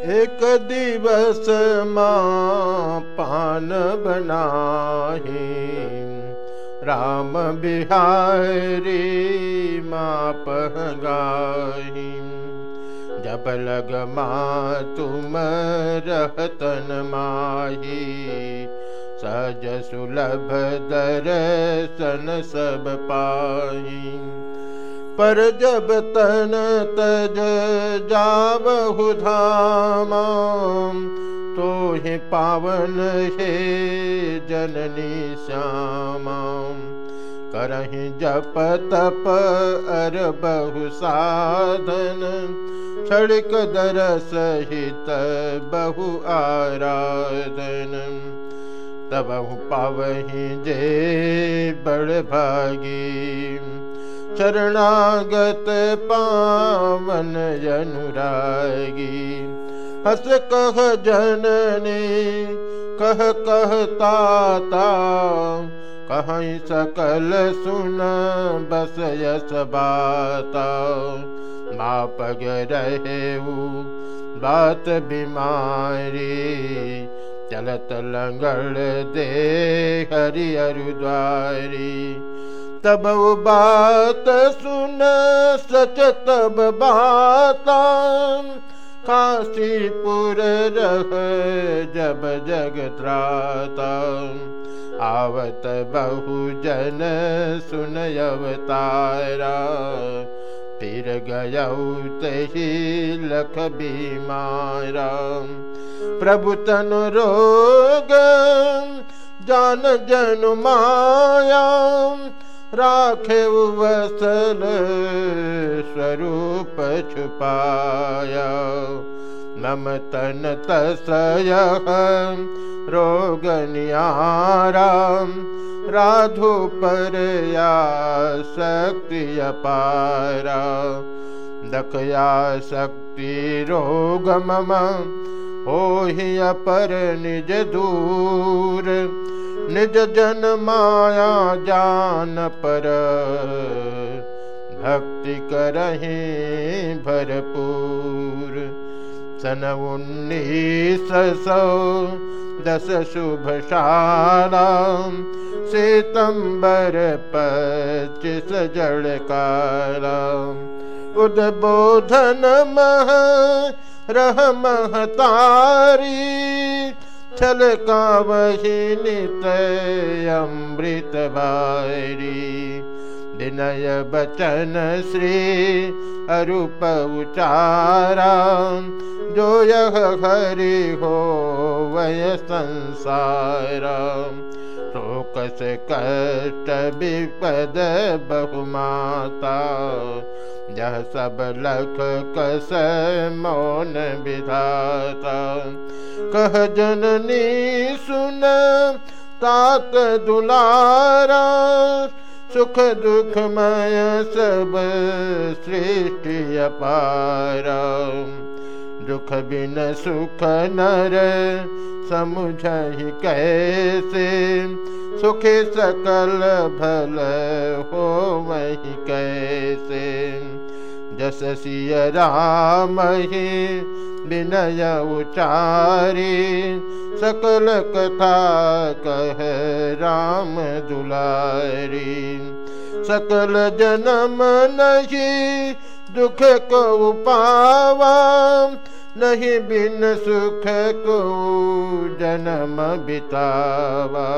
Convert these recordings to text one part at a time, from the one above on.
एक दिवस माँ पान बनाही। राम बिहारी माँ पहगाही जब लग माँ तुम रहतन माही। सज सुलभ दर्शन सब पाही पर जब तन तज जाबहु धाम तो ही पावन हे जननी श्याम। करही जप तप अर बहु साधन, छड़क दर सहित बहु आराधन। तब पावही जे बड़ भागी। शरणागत पावन अनुरागी हस कह जननी कह कहता कहीं सकल सुन बस यस बाता। माप रहे बात बीमारी। चलत लंगड़ दे हरि अरुद्वारी तब बात सुन सच तब बात काशीपुर रह जब जग त्राता आवत बहु जन सुन अवतारा। फिर गयऊ तही लख बीमारा। प्रभु तन रोग जान जन माया राखे वसल स्वरूप छुपाया। नम तन तसय रोग नियाराम राधु पर शक्ति अपारा। दखया शक्ति रोग मम हो ही अपर निज दूर। निज जन माया जान पर। भक्ति करही भरपूर। सन उन्नीस सौ दस शुभ शाला, सितंबर पच्चीस जड़ काला। उद्बोधन मह रह महतारी छल का वही अमृत भारी विनय बचन श्री अरूप उचारा। जो यह हरि हो वय संसार। शोक से कष्ट विपद बहुमाता यह सब लख कस मौन विधाता। कह जननी सुन तात दुलारा, सुख दुख मय सब सृष्टि अपारा। दुख बिन सुख नर समुझ कैसे, सुख सकल भल जस सिय राम ही विनय उचारी। सकल कथा कह राम दुलारी। सकल जन्म नहीं, दुख को पावा। नहीं बिन सुख को जन्म बितावा।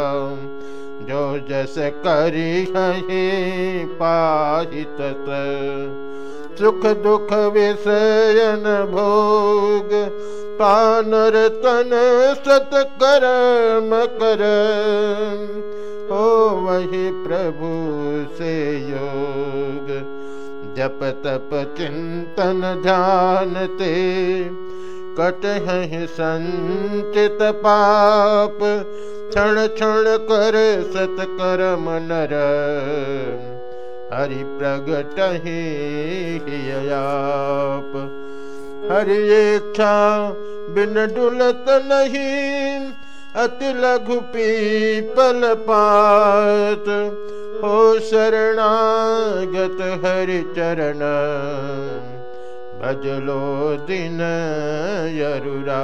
जो जस करी है पाहित सुख दुख विषयन भोग। पानर तन सत कर्म कर। हो वही प्रभु से योग। जप तप चिंतन ध्यानते कट है संचित पाप। क्षण क्षण कर सत कर्म नर। हरि प्रगट आप हरि इच्छा बिन डुलत नहीं अति लघु पीपल पात हो शरणागत हरि चरण अजलो दिन यरुरा